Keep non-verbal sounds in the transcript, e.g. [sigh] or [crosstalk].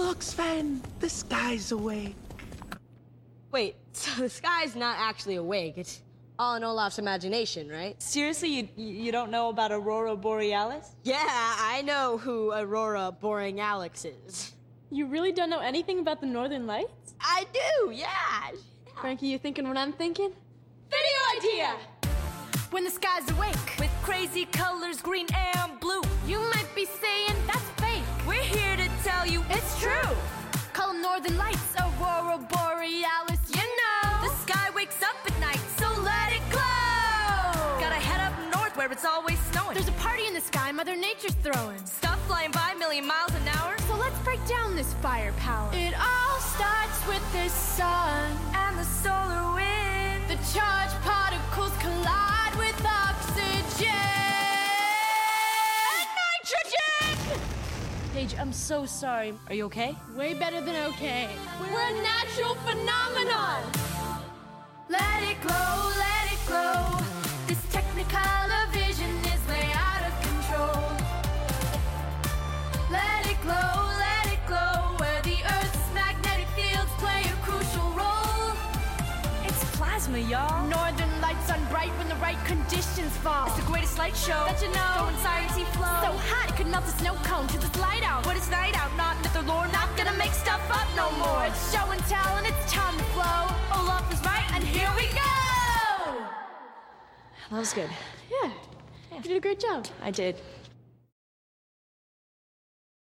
Look, Sven, the sky's awake. Wait, [laughs] so the sky's not actually awake. It's all in Olaf's imagination, right? Seriously, you, you don't know about Aurora Borealis? Yeah, I know who Aurora Borealis is. You really don't know anything about the Northern Lights? I do, yeah. Frankie, you thinking what I'm thinking? Video idea! When the sky's awake With crazy colors, green and it's always snowing. There's a party in the sky Mother Nature's throwing stuff flying by a million miles an hour. So let's break down this firepower It all starts with the sun And the solar wind. The charged particles collide with oxygen and Nitrogen! Paige, I'm so sorry. Are you okay? Way better than okay. We're a natural phenomenon. Plasma, y'all. Northern lights on bright when the right conditions fall. It's the greatest light show. That you know. Flow. So hot it could melt a snow cone light out. But it's night out, not lore. Not gonna make stuff up no more. It's show and tell and it's time to flow. Olaf was right, And here we go! That was good. Yeah. You did a great job. I did.